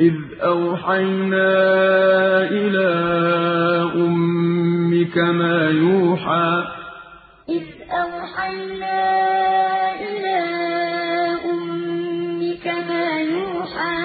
إذ أوحينا إلى أمك ما يوحى إذ أوحينا إلى أمك ما يوحى